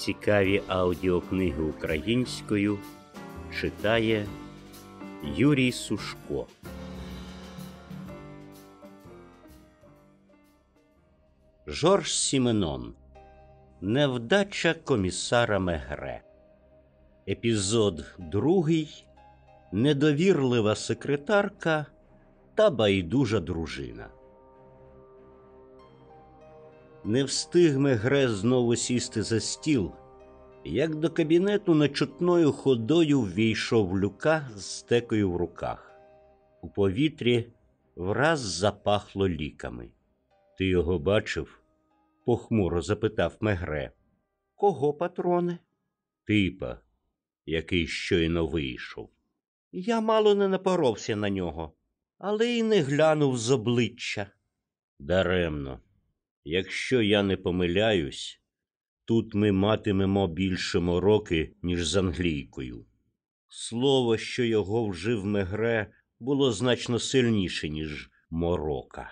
Цікаві аудіокниги українською читає Юрій Сушко. Жорж Сіменон Невдача комісара Мегре. Епізод другий. Недовірлива секретарка та байдужа дружина. Не встиг Мегре знову сісти за стіл, як до кабінету нечутною ходою ввійшов люка з стекою в руках. У повітрі враз запахло ліками. Ти його бачив? похмуро запитав Мегре. Кого, патроне? Типа, який щойно вийшов. Я мало не напоровся на нього, але й не глянув з обличчя. Даремно. Якщо я не помиляюсь, тут ми матимемо більше мороки, ніж з англійкою. Слово, що його вжив Мегре, було значно сильніше, ніж морока.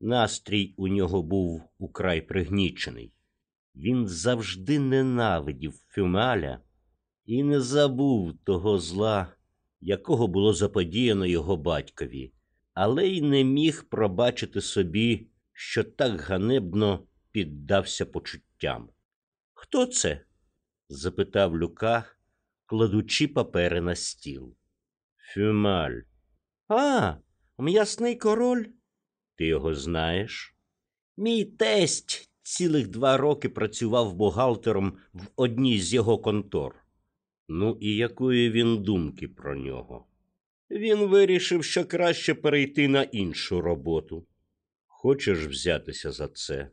Настрій у нього був украй пригнічений. Він завжди ненавидів Фюмаля і не забув того зла, якого було заподіяно його батькові, але й не міг пробачити собі що так ганебно піддався почуттям. Хто це? запитав Люка, кладучи папери на стіл. Фюмаль. А, м'ясний король. Ти його знаєш? Мій тесть цілих два роки працював бухгалтером в одній з його контор. Ну, і якої він думки про нього? Він вирішив, що краще перейти на іншу роботу. Хочеш взятися за це?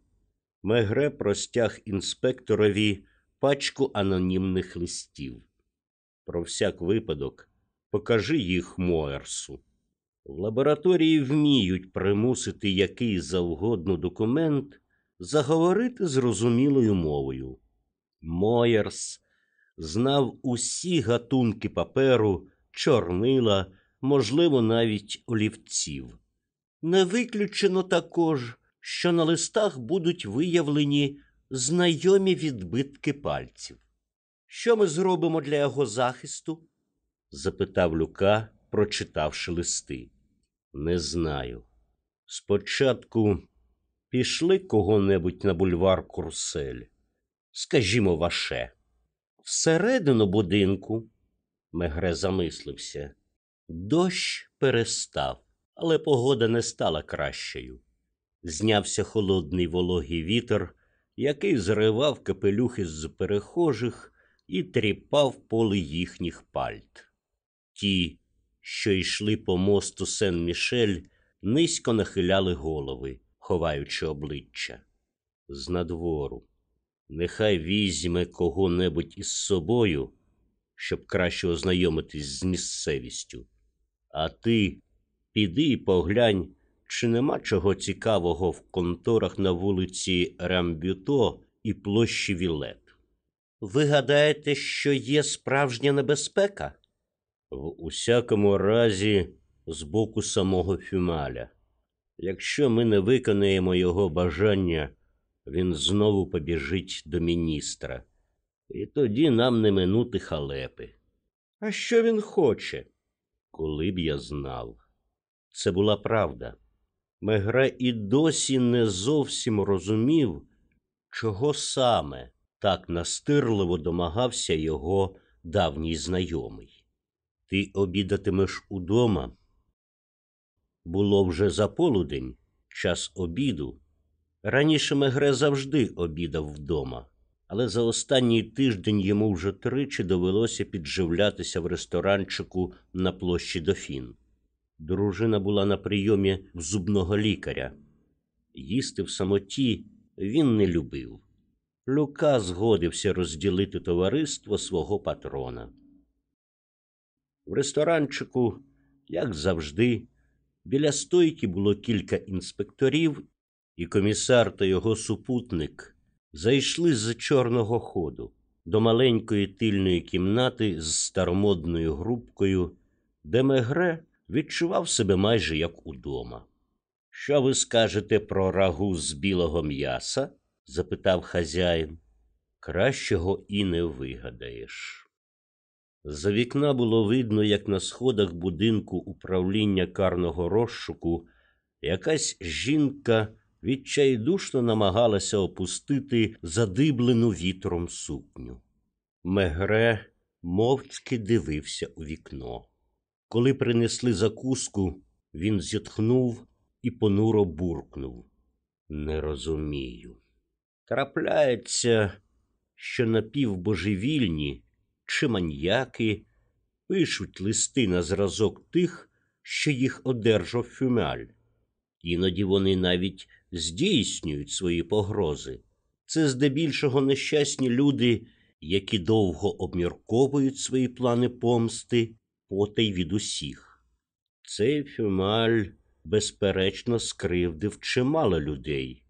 Мегре простяг інспекторові пачку анонімних листів. Про всяк випадок, покажи їх Моерсу. В лабораторії вміють примусити який завгодно документ заговорити зрозумілою мовою. Моєрс знав усі гатунки паперу, чорнила, можливо, навіть олівців. Не виключено також, що на листах будуть виявлені знайомі відбитки пальців. Що ми зробимо для його захисту? запитав Люка, прочитавши листи. Не знаю. Спочатку пішли кого-небудь на бульвар Курсель. Скажімо, ваше. Всередину будинку, Мегре замислився, дощ перестав але погода не стала кращою. Знявся холодний вологий вітер, який зривав капелюхи з перехожих і тріпав поли їхніх пальт. Ті, що йшли по мосту Сен Мішель, низько нахиляли голови, ховаючи обличчя. З надвору. Нехай візьме кого-небудь із собою, щоб краще ознайомитись з місцевістю. А ти Піди і поглянь, чи нема чого цікавого в конторах на вулиці Рамбюто і площі Вілет. Ви гадаєте, що є справжня небезпека? В усякому разі, з боку самого Фюмаля. Якщо ми не виконаємо його бажання, він знову побіжить до міністра, і тоді нам не минути халепи. А що він хоче? Коли б я знав. Це була правда. Мегре і досі не зовсім розумів, чого саме так настирливо домагався його давній знайомий. Ти обідатимеш удома. Було вже за полудень, час обіду. Раніше Мегре завжди обідав вдома, але за останній тиждень йому вже тричі довелося підживлятися в ресторанчику на площі Дофін. Дружина була на прийомі в зубного лікаря. Їсти в самоті він не любив. Люка згодився розділити товариство свого патрона. В ресторанчику, як завжди, біля стойки було кілька інспекторів, і комісар та його супутник зайшли з чорного ходу до маленької тильної кімнати з старомодною грубкою, де Мегре відчував себе майже як удома. Що ви скажете про рагу з білого м'яса? запитав хазяїн. Кращого і не вигадаєш. За вікна було видно, як на сходах будинку управління карного розшуку якась жінка відчайдушно намагалася опустити задиблену вітром сукню. Мегре мовчки дивився у вікно. Коли принесли закуску, він зітхнув і понуро буркнув. Не розумію. Трапляється, що напівбожевільні чи маньяки пишуть листи на зразок тих, що їх одержав фюмаль. Іноді вони навіть здійснюють свої погрози. Це здебільшого нещасні люди, які довго обмірковують свої плани помсти потай від усіх. Цей фюмаль, безперечно, скривдив чимало людей,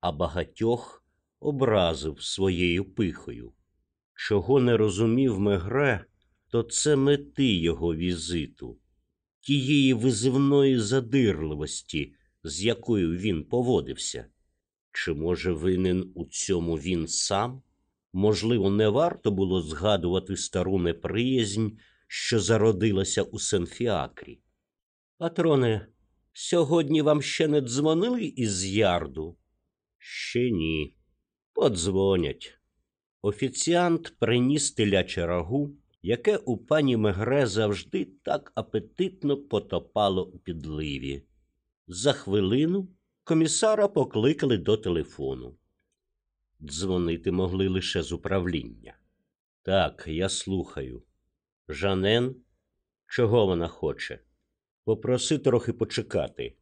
а багатьох образив своєю пихою. Чого не розумів Мегре, то це мети його візиту, тієї визивної задирливості, з якою він поводився. Чи, може, винен у цьому він сам? Можливо, не варто було згадувати стару неприязнь, що зародилася у Сенфіакрі. Патроне, сьогодні вам ще не дзвонили із ярду? Ще ні. Подзвонять. Офіціант приніс теляче рагу, яке у пані Мегре завжди так апетитно потопало у підливі. За хвилину комісара покликали до телефону. Дзвонити могли лише з управління. Так, я слухаю. Жанен, чого вона хоче? Попроси трохи почекати.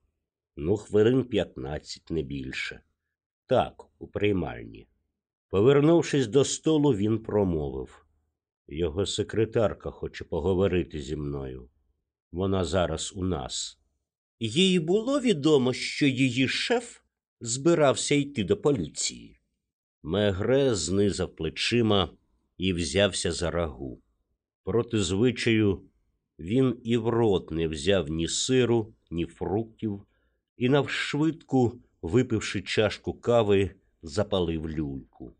Ну, хвилин п'ятнадцять, не більше. Так, у приймальні. Повернувшись до столу, він промовив його секретарка хоче поговорити зі мною. Вона зараз у нас. Їй було відомо, що її шеф збирався йти до поліції. Мегре знизав плечима і взявся за рагу. Проти звичаю він і в рот не взяв ні сиру, ні фруктів, і навшвидку, випивши чашку кави, запалив люльку.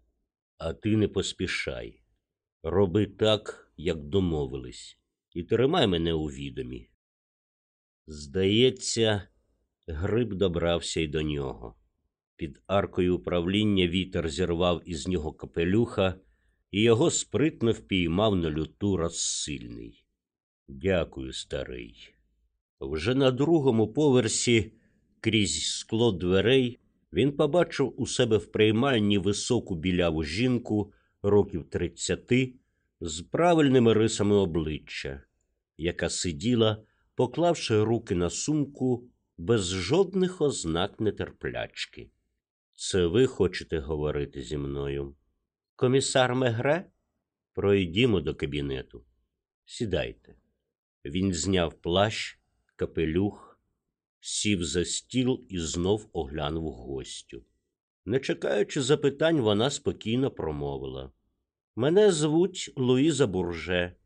А ти не поспішай. Роби так, як домовились, і тримай мене у відомі. Здається, гриб добрався й до нього. Під аркою управління вітер зірвав із нього капелюха, і його спритно впіймав на люту розсильний. Дякую, старий. Вже на другому поверсі, крізь скло дверей, він побачив у себе в приймальні високу біляву жінку років тридцяти з правильними рисами обличчя, яка сиділа, поклавши руки на сумку без жодних ознак нетерплячки. Це ви хочете говорити зі мною? Комісар Мегре? Пройдімо до кабінету. Сідайте. Він зняв плащ, капелюх, сів за стіл і знов оглянув гостю. Не чекаючи запитань, вона спокійно промовила. Мене звуть Луїза Бурже.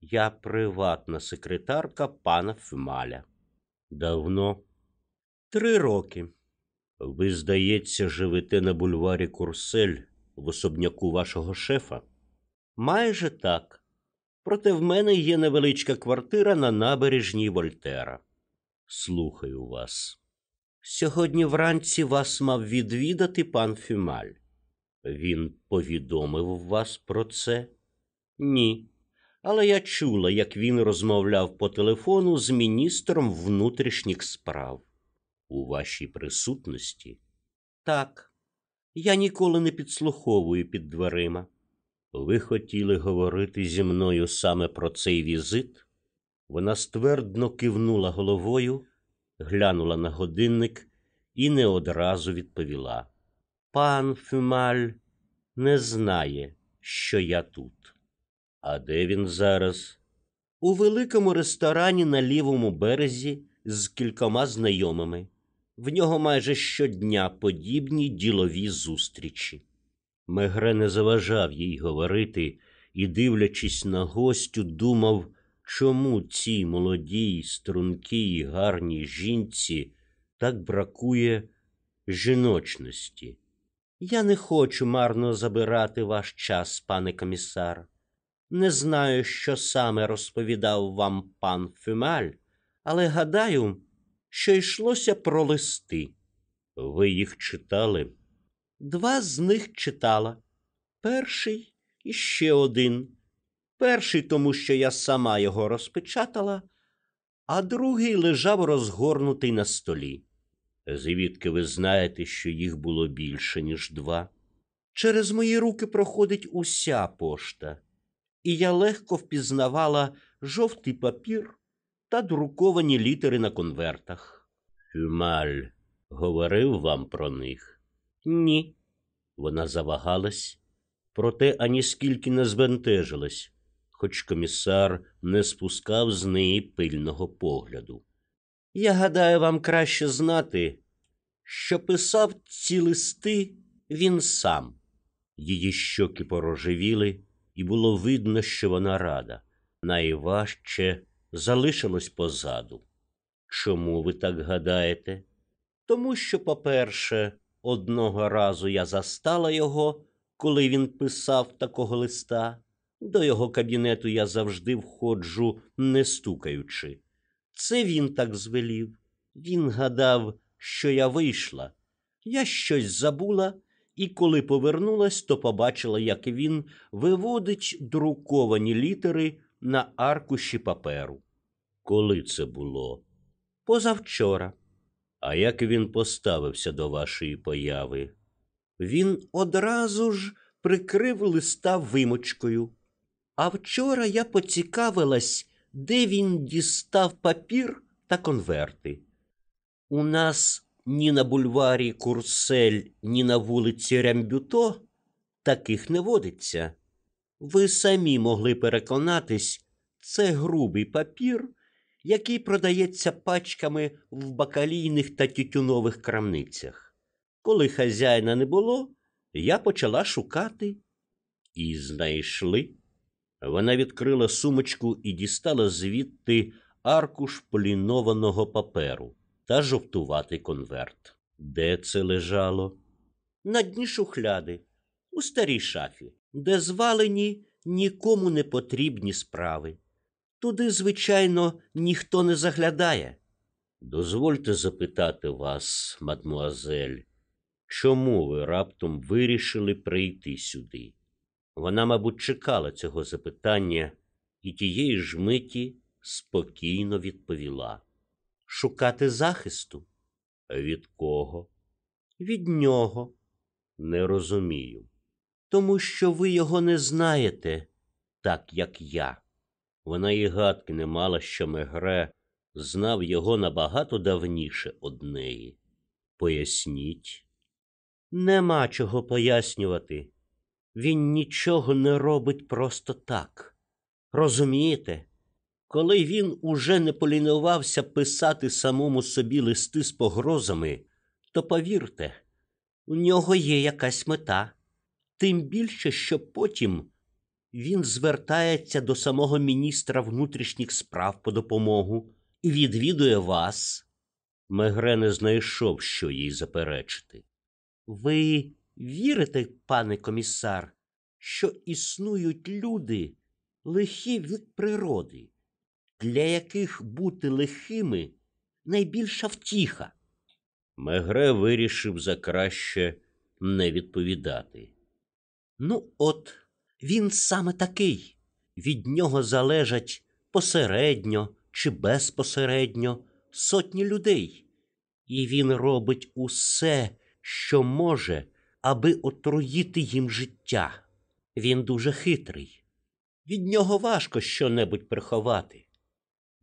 Я приватна секретарка пана Фюмаля. Давно? Три роки. Ви, здається, живете на бульварі Курсель в особняку вашого шефа? Майже так. Проте в мене є невеличка квартира на набережній Вольтера. Слухаю вас. Сьогодні вранці вас мав відвідати пан Фюмаль. Він повідомив вас про це? Ні. Але я чула, як він розмовляв по телефону з міністром внутрішніх справ. У вашій присутності? Так. Я ніколи не підслуховую під дверима. Ви хотіли говорити зі мною саме про цей візит? Вона ствердно кивнула головою, глянула на годинник і не одразу відповіла. Пан Фюмаль не знає, що я тут. А де він зараз? У великому ресторані на лівому березі з кількома знайомими. В нього майже щодня подібні ділові зустрічі. Мегре не заважав їй говорити і, дивлячись на гостю, думав, чому цій молодій, стрункій, гарній жінці так бракує жіночності. Я не хочу марно забирати ваш час, пане комісар. Не знаю, що саме розповідав вам пан Фюмаль, але гадаю, що йшлося про листи. Ви їх читали? Два з них читала. Перший і ще один. Перший, тому що я сама його розпечатала, а другий лежав розгорнутий на столі. Звідки ви знаєте, що їх було більше, ніж два? Через мої руки проходить уся пошта, і я легко впізнавала жовтий папір та друковані літери на конвертах. Фюмаль говорив вам про них? Ні. Вона завагалась, проте аніскільки не збентежилась, хоч комісар не спускав з неї пильного погляду. Я гадаю, вам краще знати, що писав ці листи він сам. Її щоки порожевіли, і було видно, що вона рада. Найважче залишилось позаду. Чому ви так гадаєте? Тому що, по-перше, одного разу я застала його, коли він писав такого листа. До його кабінету я завжди входжу, не стукаючи. Це він так звелів. Він гадав, що я вийшла. Я щось забула, і коли повернулась, то побачила, як він виводить друковані літери на аркуші паперу. Коли це було? Позавчора. А як він поставився до вашої появи? Він одразу ж прикрив листа вимочкою. А вчора я поцікавилась, де він дістав папір та конверти. У нас ні на бульварі Курсель, ні на вулиці Рямбюто таких не водиться. Ви самі могли переконатись, це грубий папір, який продається пачками в бакалійних та тютюнових крамницях. Коли хазяїна не було, я почала шукати і знайшли. Вона відкрила сумочку і дістала звідти аркуш полінованого паперу та жовтуватий конверт. Де це лежало? На дні шухляди, у старій шафі, де звалені нікому не потрібні справи. Туди, звичайно, ніхто не заглядає. Дозвольте запитати вас, мадмуазель, чому ви раптом вирішили прийти сюди? Вона, мабуть, чекала цього запитання і тієї ж миті спокійно відповіла шукати захисту. Від кого? Від нього. Не розумію. Тому що ви його не знаєте, так як я. Вона і гадки не мала, що Мегре знав його набагато давніше од неї. Поясніть. Нема чого пояснювати. Він нічого не робить просто так. Розумієте? Коли він уже не полінувався писати самому собі листи з погрозами, то повірте, у нього є якась мета, тим більше, що потім він звертається до самого міністра внутрішніх справ по допомогу і відвідує вас. Мегре не знайшов, що їй заперечити. Ви вірите, пане комісар, що існують люди лихі від природи? для яких бути лихими найбільша втіха. Мегре вирішив за краще не відповідати. Ну, от він саме такий. Від нього залежать посередньо чи безпосередньо сотні людей, і він робить усе, що може, аби отруїти їм життя. Він дуже хитрий. Від нього важко щонебудь приховати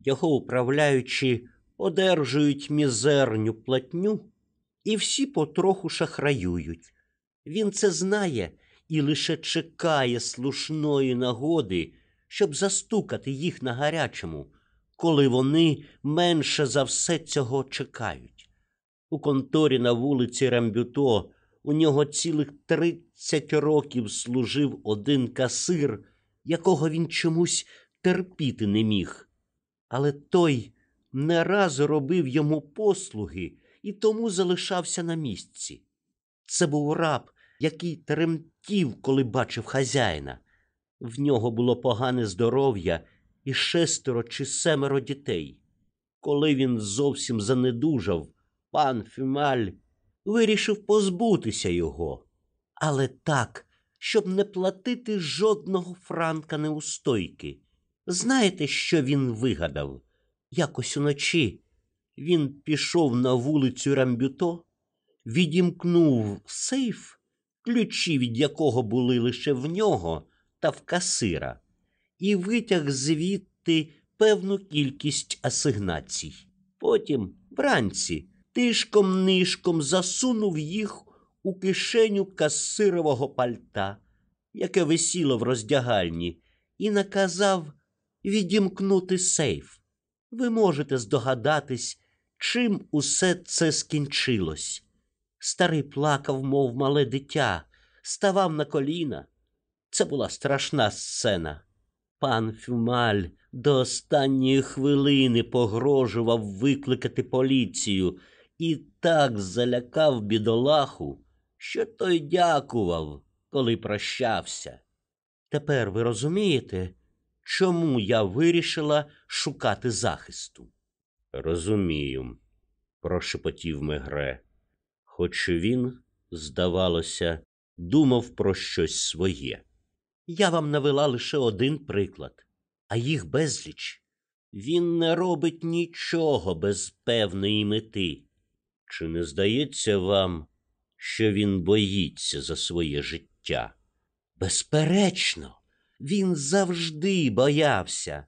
його управляючи одержують мізерню платню, і всі потроху шахраюють. Він це знає і лише чекає слушної нагоди, щоб застукати їх на гарячому, коли вони менше за все цього чекають. У конторі на вулиці Рамбюто у нього цілих тридцять років служив один касир, якого він чомусь терпіти не міг але той не раз робив йому послуги і тому залишався на місці. Це був раб, який тремтів, коли бачив хазяїна. В нього було погане здоров'я і шестеро чи семеро дітей. Коли він зовсім занедужав, пан Фюмаль вирішив позбутися його, але так, щоб не платити жодного франка неустойки. Знаєте, що він вигадав? Якось уночі він пішов на вулицю Рамбюто, відімкнув сейф, ключі від якого були лише в нього та в касира, і витяг звідти певну кількість асигнацій. Потім, вранці, тишком нишком засунув їх у кишеню касирового пальта, яке висіло в роздягальні, і наказав відімкнути сейф. Ви можете здогадатись, чим усе це скінчилось. Старий плакав, мов мале дитя, ставав на коліна. Це була страшна сцена. Пан Фюмаль до останньої хвилини погрожував викликати поліцію і так залякав бідолаху, що той дякував, коли прощався. Тепер ви розумієте, чому я вирішила шукати захисту? Розумію, прошепотів Мегре, хоч він, здавалося, думав про щось своє. Я вам навела лише один приклад, а їх безліч. Він не робить нічого без певної мети. Чи не здається вам, що він боїться за своє життя? Безперечно, він завжди боявся.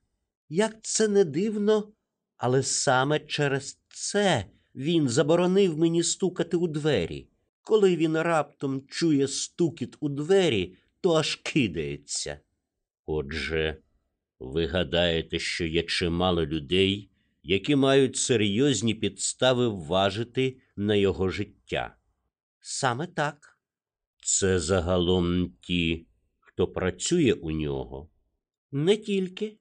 Як це не дивно, але саме через це він заборонив мені стукати у двері. Коли він раптом чує стукіт у двері, то аж кидається. Отже, ви гадаєте, що є чимало людей, які мають серйозні підстави вважити на його життя? Саме так. Це загалом ті, хто працює у нього. Не тільки.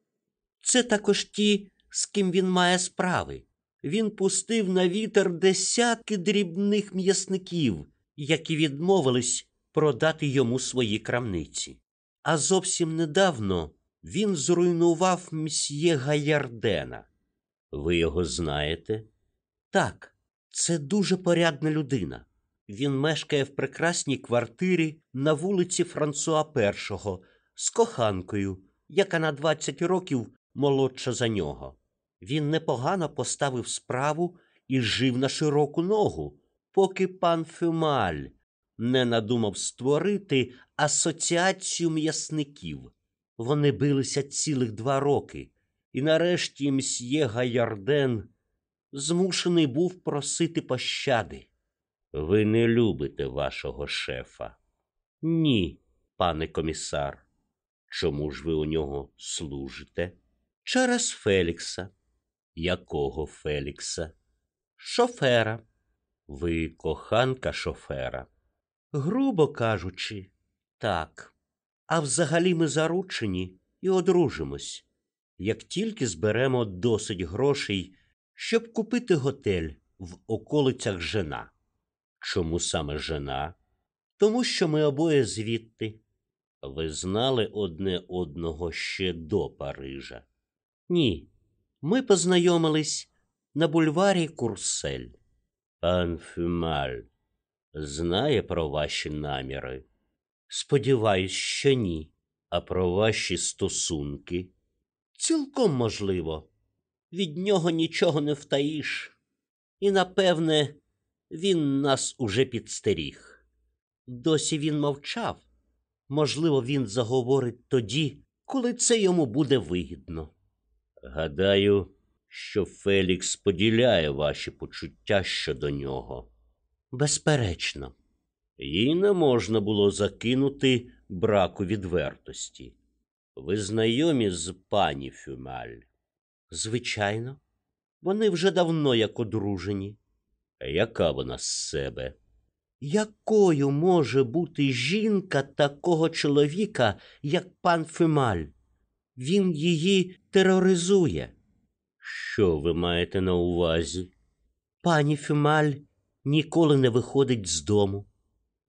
Це також ті, з ким він має справи. Він пустив на вітер десятки дрібних м'ясників, які відмовились продати йому свої крамниці. А зовсім недавно він зруйнував мсьє Гаярдена. Ви його знаєте? Так, це дуже порядна людина. Він мешкає в прекрасній квартирі на вулиці Франсуа І з коханкою, яка на 20 років молодша за нього. Він непогано поставив справу і жив на широку ногу, поки пан Фюмаль не надумав створити асоціацію м'ясників. Вони билися цілих два роки, і нарешті мсьє Гаярден змушений був просити пощади. Ви не любите вашого шефа? Ні, пане комісар. Чому ж ви у нього служите? Через Фелікса. Якого Фелікса? Шофера. Ви коханка шофера. Грубо кажучи, так. А взагалі ми заручені і одружимось, як тільки зберемо досить грошей, щоб купити готель в околицях жена. Чому саме жена? Тому що ми обоє звідти. Ви знали одне одного ще до Парижа? Ні. Ми познайомились на бульварі Курсель. Пан Фюмаль знає про ваші наміри? Сподіваюсь, що ні. А про ваші стосунки? Цілком можливо. Від нього нічого не втаїш. І, напевне, він нас уже підстеріг. Досі він мовчав. Можливо, він заговорить тоді, коли це йому буде вигідно. Гадаю, що Фелікс поділяє ваші почуття щодо нього. Безперечно, їй не можна було закинути браку відвертості. Ви знайомі з пані Фюмаль? Звичайно, вони вже давно як одружені. Яка вона з себе? Якою може бути жінка такого чоловіка, як пан Фюмаль? Він її тероризує. Що ви маєте на увазі? Пані Фюмаль ніколи не виходить з дому.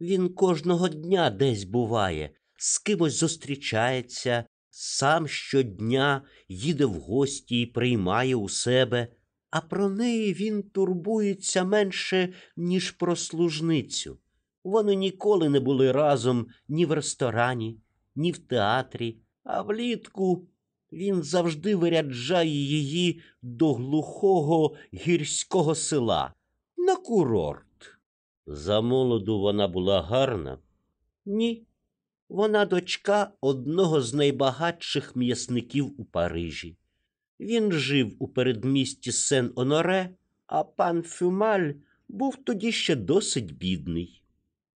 Він кожного дня десь буває, з кимось зустрічається, сам щодня їде в гості і приймає у себе, а про неї він турбується менше, ніж про служницю. Вони ніколи не були разом ні в ресторані, ні в театрі, а влітку він завжди виряджає її до глухого гірського села на курорт. За молоду вона була гарна? Ні. Вона дочка одного з найбагатших м'ясників у Парижі. Він жив у передмісті Сен Оноре, а пан Фюмаль був тоді ще досить бідний.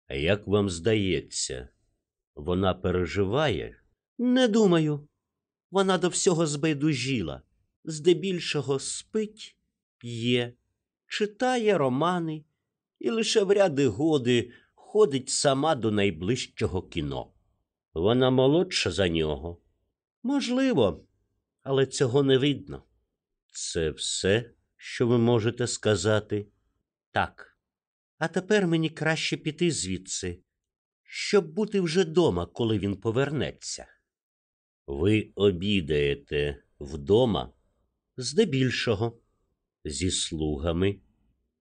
А як вам здається, вона переживає? Не думаю. Вона до всього збайдужіла, здебільшого спить, п'є, читає романи і лише в ряди годи ходить сама до найближчого кіно. Вона молодша за нього. Можливо, але цього не видно. Це все, що ви можете сказати? Так. А тепер мені краще піти звідси, щоб бути вже дома, коли він повернеться. Ви обідаєте вдома? Здебільшого, зі слугами.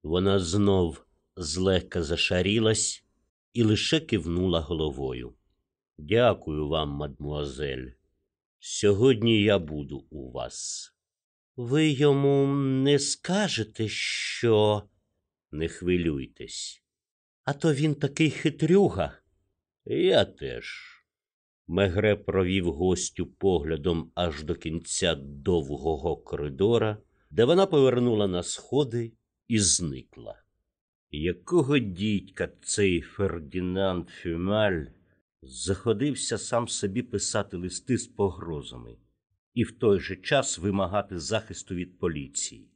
Вона знов злегка зашарілась і лише кивнула головою. Дякую вам, мадмуазель. Сьогодні я буду у вас. Ви йому не скажете, що не хвилюйтесь. А то він такий хитрюга. Я теж. Мегре провів гостю поглядом аж до кінця довгого коридора, де вона повернула на сходи і зникла. Якого дідька цей Фердінанд Фюмаль заходився сам собі писати листи з погрозами і в той же час вимагати захисту від поліції?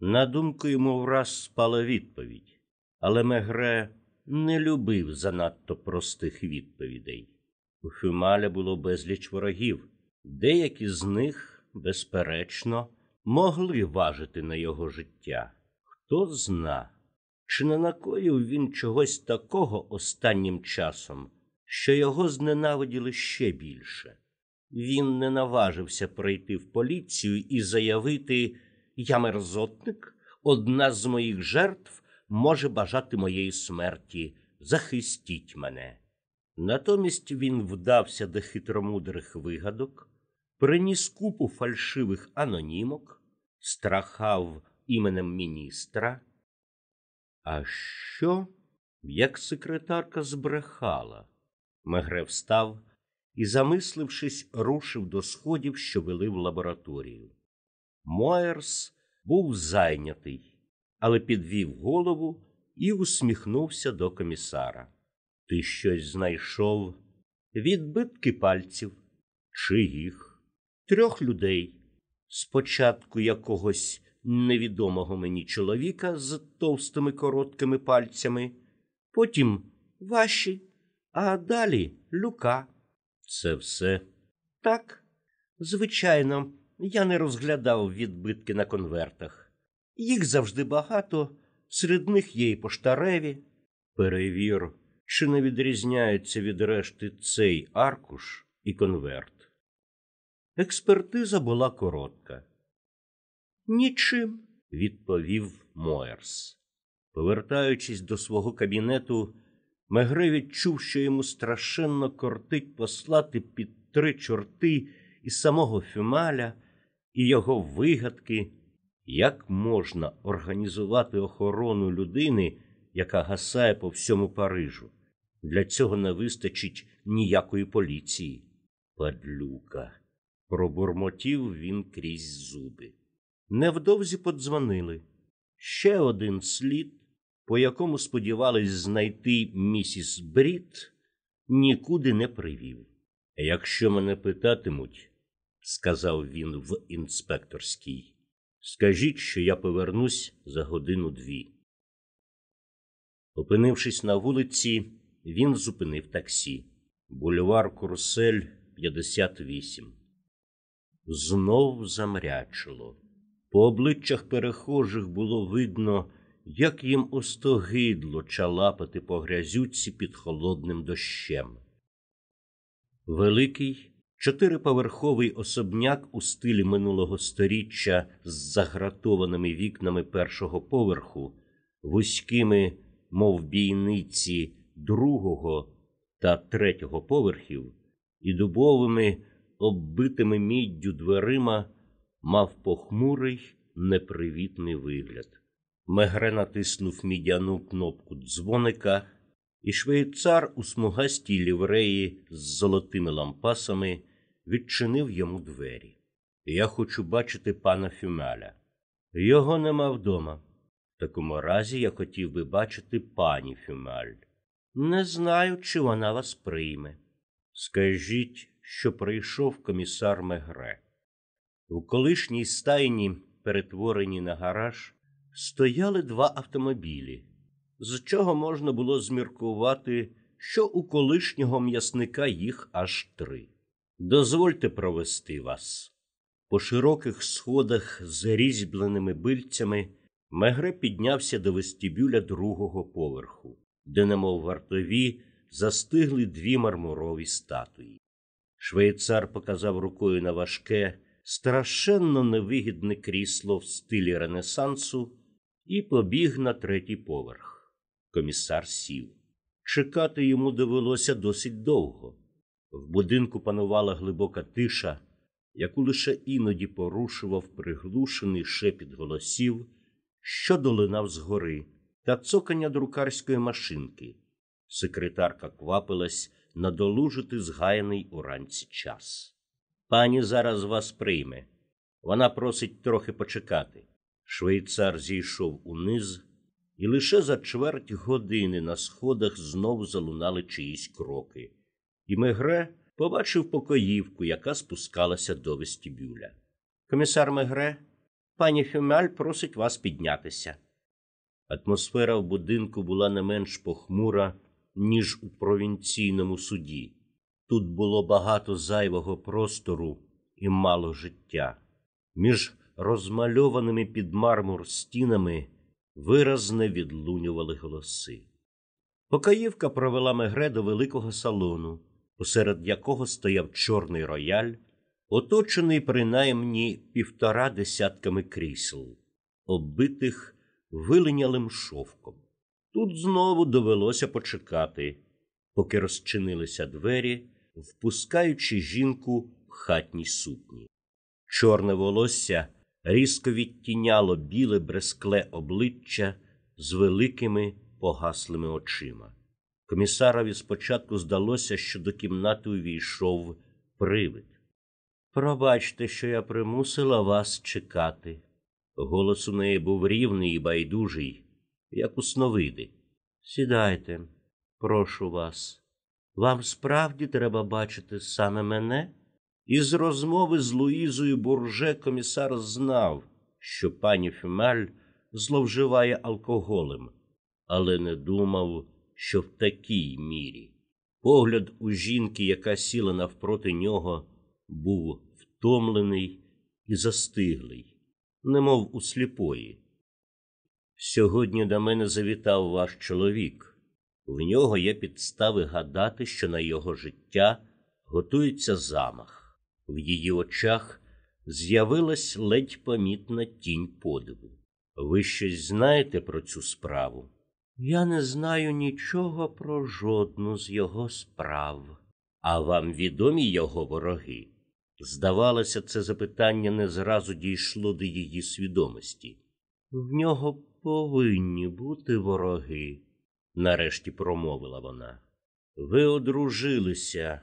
На думку йому враз спала відповідь, але Мегре не любив занадто простих відповідей. У Фюмаля було безліч ворогів, деякі з них, безперечно, могли важити на його життя. Хто зна, чи не накоїв він чогось такого останнім часом, що його зненавиділи ще більше. Він не наважився прийти в поліцію і заявити Я мерзотник, одна з моїх жертв може бажати моєї смерті. Захистіть мене. Натомість він вдався до хитромудрих вигадок, приніс купу фальшивих анонімок, страхав іменем міністра. А що, як секретарка збрехала? Мегре встав і, замислившись, рушив до сходів, що вели в лабораторію. Моерс був зайнятий, але підвів голову і усміхнувся до комісара. Ти щось знайшов? Відбитки пальців, чиїх, трьох людей, спочатку якогось невідомого мені чоловіка з товстими короткими пальцями, потім ваші, а далі люка. Це все так. Звичайно, я не розглядав відбитки на конвертах. Їх завжди багато, серед них є і поштареві. Перевір чи не відрізняється від решти цей аркуш і конверт. Експертиза була коротка. Нічим, відповів Моерс. Повертаючись до свого кабінету, Мегре відчув, що йому страшенно кортить послати під три чорти і самого Фюмаля, і його вигадки, як можна організувати охорону людини, яка гасає по всьому Парижу. Для цього не вистачить ніякої поліції. Падлюка. Пробурмотів він крізь зуби. Невдовзі подзвонили. Ще один слід, по якому сподівались знайти місіс Брід, нікуди не привів. Якщо мене питатимуть, сказав він в інспекторській, скажіть, що я повернусь за годину дві. Опинившись на вулиці, він зупинив таксі. Бульвар Курсель, 58. Знов замрячило. По обличчях перехожих було видно, як їм остогидло чалапати по грязюці під холодним дощем. Великий чотириповерховий особняк у стилі минулого сторіччя з загратованими вікнами першого поверху, вузькими, мов бійниці другого та третього поверхів, і дубовими, оббитими міддю дверима, мав похмурий, непривітний вигляд. Мегре натиснув мідяну кнопку дзвоника, і швейцар у смугастій лівреї з золотими лампасами відчинив йому двері. Я хочу бачити пана Фюмеля. Його нема вдома. В такому разі я хотів би бачити пані Фюмель. Не знаю, чи вона вас прийме. Скажіть, що прийшов комісар Мегре. У колишній стайні, перетвореній на гараж, стояли два автомобілі, з чого можна було зміркувати, що у колишнього м'ясника їх аж три. Дозвольте провести вас. По широких сходах з різьбленими бильцями Мегре піднявся до вестибюля другого поверху, де, немов вартові, застигли дві мармурові статуї. Швейцар показав рукою на важке, страшенно невигідне крісло в стилі Ренесансу і побіг на третій поверх. Комісар сів. Чекати йому довелося досить довго. В будинку панувала глибока тиша, яку лише іноді порушував приглушений шепіт голосів, що долинав згори, та цокання друкарської машинки. Секретарка квапилась надолужити згаяний уранці час. Пані зараз вас прийме. Вона просить трохи почекати. Швейцар зійшов униз, і лише за чверть години на сходах знов залунали чиїсь кроки, і Мегре побачив покоївку, яка спускалася до вестибюля. Комісар Мегре, пані Фюмаль просить вас піднятися. Атмосфера в будинку була не менш похмура, ніж у провінційному суді. Тут було багато зайвого простору і мало життя. Між розмальованими під мармур стінами виразне відлунювали голоси. Покаївка провела мегре до великого салону, посеред якого стояв чорний рояль, оточений принаймні півтора десятками крісел, оббитих вилинялим шовком. Тут знову довелося почекати, поки розчинилися двері, впускаючи жінку в хатній сукні. Чорне волосся різко відтіняло біле брескле обличчя з великими погаслими очима. Комісарові спочатку здалося, що до кімнати увійшов привид. Пробачте, що я примусила вас чекати. Голос у неї був рівний і байдужий, як у сновиди. Сідайте, прошу вас. Вам справді треба бачити саме мене? Із розмови з Луїзою Бурже комісар знав, що пані Фюмель зловживає алкоголем, але не думав, що в такій мірі. Погляд у жінки, яка сіла навпроти нього, був втомлений і застиглий, немов у сліпої. Сьогодні до мене завітав ваш чоловік. В нього є підстави гадати, що на його життя готується замах. В її очах з'явилась ледь помітна тінь подиву. Ви щось знаєте про цю справу? Я не знаю нічого про жодну з його справ. А вам відомі його вороги? Здавалося, це запитання не зразу дійшло до її свідомості. В нього повинні бути вороги, нарешті промовила вона. Ви одружилися,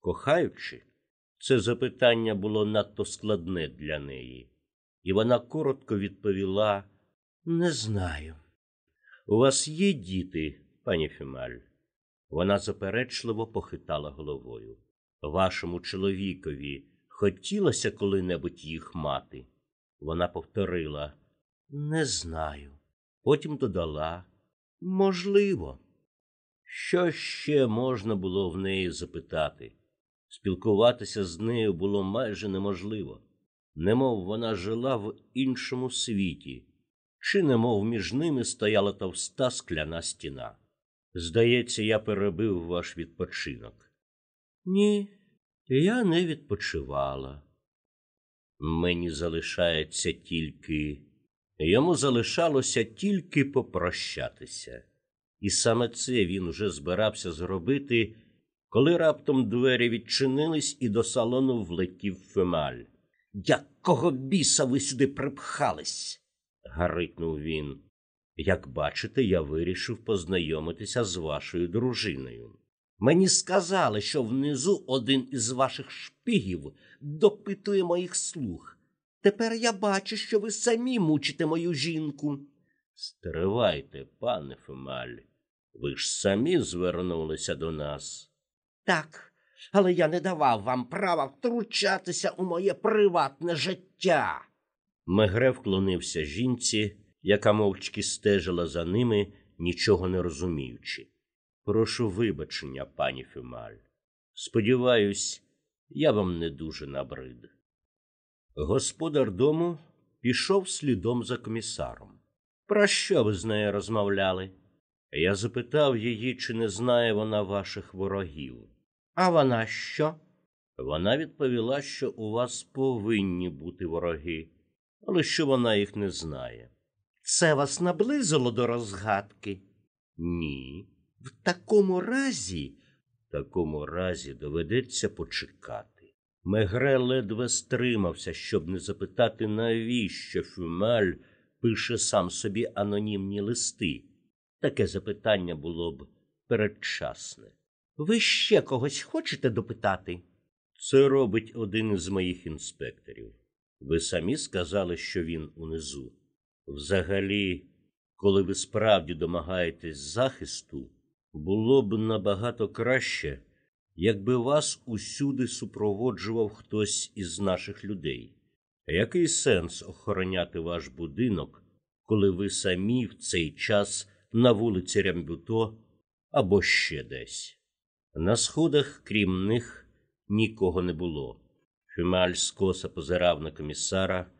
кохаючи? Це запитання було надто складне для неї, і вона коротко відповіла Не знаю. У вас є діти, пані Фімаль? Вона заперечливо похитала головою. Вашому чоловікові хотілося коли-небудь їх мати? Вона повторила Не знаю. Потім додала Можливо. Що ще можна було в неї запитати? Спілкуватися з нею було майже неможливо, немов вона жила в іншому світі, чи немов між ними стояла товста скляна стіна. Здається, я перебив ваш відпочинок. Ні, я не відпочивала. Мені залишається тільки. Йому залишалося тільки попрощатися. І саме це він уже збирався зробити, коли раптом двері відчинились і до салону влетів Фемаль. Якого біса ви сюди припхались? гарикнув він. Як бачите, я вирішив познайомитися з вашою дружиною. Мені сказали, що внизу один із ваших шпигів допитує моїх слуг. Тепер я бачу, що ви самі мучите мою жінку. Стривайте, пане Фемаль, ви ж самі звернулися до нас. Так, але я не давав вам права втручатися у моє приватне життя. Мегре вклонився жінці, яка мовчки стежила за ними, нічого не розуміючи. Прошу вибачення, пані Фюмаль. Сподіваюсь, я вам не дуже набрид. Господар дому пішов слідом за комісаром. Про що ви з нею розмовляли? Я запитав її, чи не знає вона ваших ворогів. А вона що? Вона відповіла, що у вас повинні бути вороги, але що вона їх не знає. Це вас наблизило до розгадки? Ні. В такому разі, в такому разі доведеться почекати. Мегре ледве стримався, щоб не запитати, навіщо Фюмаль пише сам собі анонімні листи. Таке запитання було б передчасне. Ви ще когось хочете допитати? Це робить один із моїх інспекторів. Ви самі сказали, що він унизу. Взагалі, коли ви справді домагаєтесь захисту, було б набагато краще, якби вас усюди супроводжував хтось із наших людей. Який сенс охороняти ваш будинок, коли ви самі в цей час на вулиці Рямбюто або ще десь? На сходах, крім них, нікого не було. Фюмаль скоса позирав на комісара,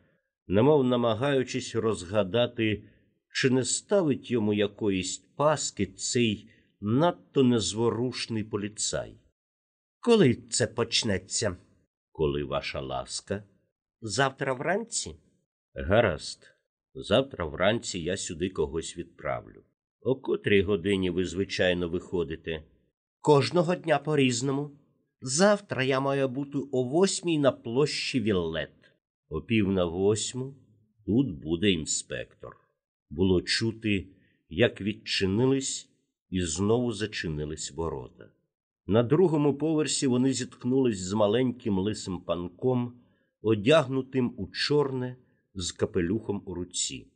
немов намагаючись розгадати, чи не ставить йому якоїсь паски цей надто незворушний поліцай. Коли це почнеться? Коли ваша ласка? Завтра вранці? Гаразд. Завтра вранці я сюди когось відправлю. О котрій годині ви, звичайно, виходите? Кожного дня по різному. Завтра я маю бути о восьмій на площі Віллет. О пів на восьму тут буде інспектор. Було чути, як відчинились і знову зачинились ворота. На другому поверсі вони зіткнулись з маленьким лисим панком, одягнутим у чорне з капелюхом у руці.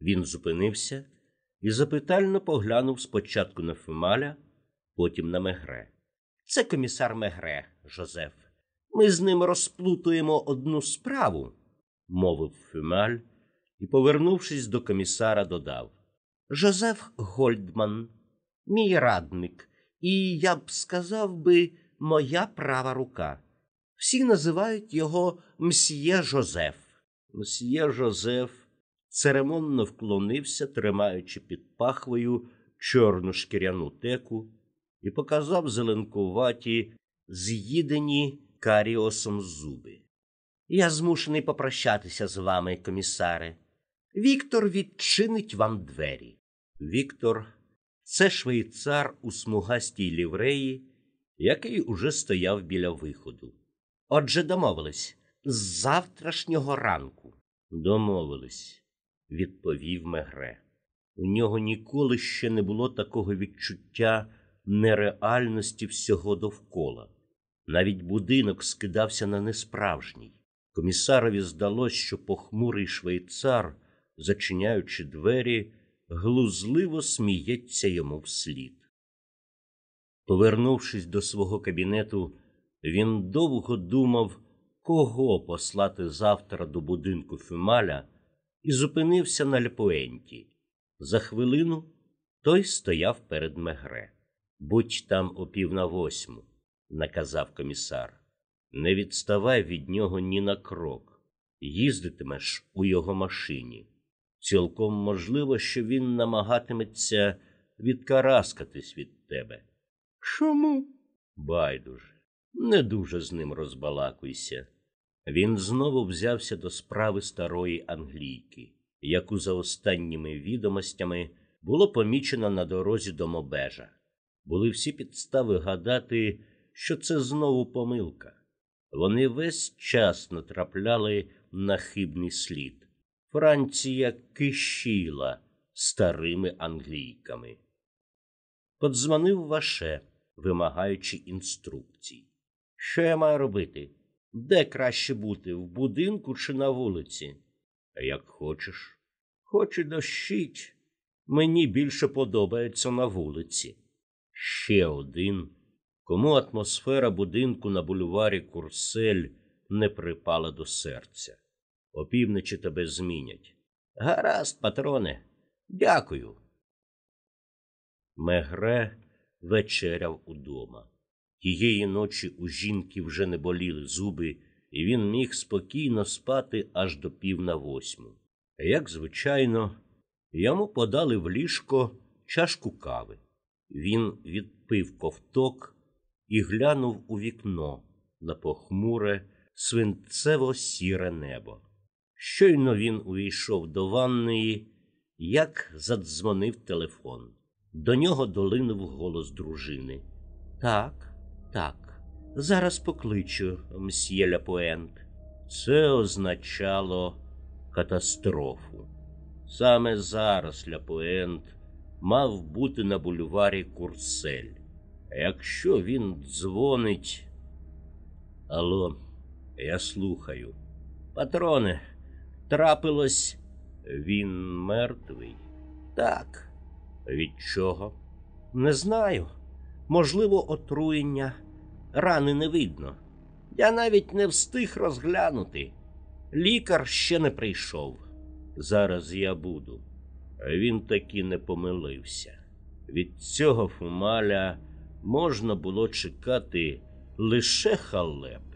Він зупинився і запитально поглянув спочатку на Фемаля, потім на Мегре. Це комісар Мегре, Жозеф. Ми з ним розплутуємо одну справу, мовив Фюмаль і, повернувшись до комісара, додав Жозеф Гольдман, мій радник, і я б сказав би, моя права рука. Всі називають його мсьє Жозеф. Мсьє Жозеф церемонно вклонився, тримаючи під пахвою чорну шкіряну теку, і показав зеленкуваті, з'їдені каріосом зуби. Я змушений попрощатися з вами, комісаре. Віктор відчинить вам двері. Віктор це швейцар у смугастій лівреї, який уже стояв біля виходу. Отже, домовились з завтрашнього ранку. Домовились, відповів Мегре. У нього ніколи ще не було такого відчуття нереальності всього довкола. Навіть будинок скидався на несправжній. Комісарові здалось, що похмурий швейцар, зачиняючи двері, глузливо сміється йому вслід. Повернувшись до свого кабінету, він довго думав, кого послати завтра до будинку Фюмаля, і зупинився на Лепуенті. За хвилину той стояв перед Мегре. Будь там о пів на восьму, наказав комісар. Не відставай від нього ні на крок. Їздитимеш у його машині. Цілком можливо, що він намагатиметься відкараскатись від тебе. Чому? Байдуже, не дуже з ним розбалакуйся. Він знову взявся до справи старої англійки, яку за останніми відомостями було помічено на дорозі до Мобежа. Були всі підстави гадати, що це знову помилка. Вони весь час натрапляли на хибний слід. Франція кишіла старими англійками. Подзвонив Ваше, вимагаючи інструкцій. Що я маю робити? Де краще бути, в будинку чи на вулиці? Як хочеш. Хоч і дощить. Мені більше подобається на вулиці. Ще один, кому атмосфера будинку на бульварі Курсель не припала до серця. Опівночі тебе змінять. Гаразд, патроне, дякую. Мегре вечеряв удома. Тієї ночі у жінки вже не боліли зуби, і він міг спокійно спати аж до пів на восьму. Як звичайно, йому подали в ліжко чашку кави. Він відпив ковток і глянув у вікно на похмуре, свинцево сіре небо. Щойно він увійшов до ванної, як задзвонив телефон. До нього долинув голос дружини. Так, так, зараз покличу мсьє Ляпуент. Це означало катастрофу. Саме зараз Ляпуент мав бути на бульварі Курсель. А якщо він дзвонить. Алло, я слухаю. Патроне, трапилось, він мертвий. Так. Від чого? Не знаю. Можливо, отруєння. Рани не видно. Я навіть не встиг розглянути. Лікар ще не прийшов. Зараз я буду. Він таки не помилився. Від цього фумаля можна було чекати лише халепи.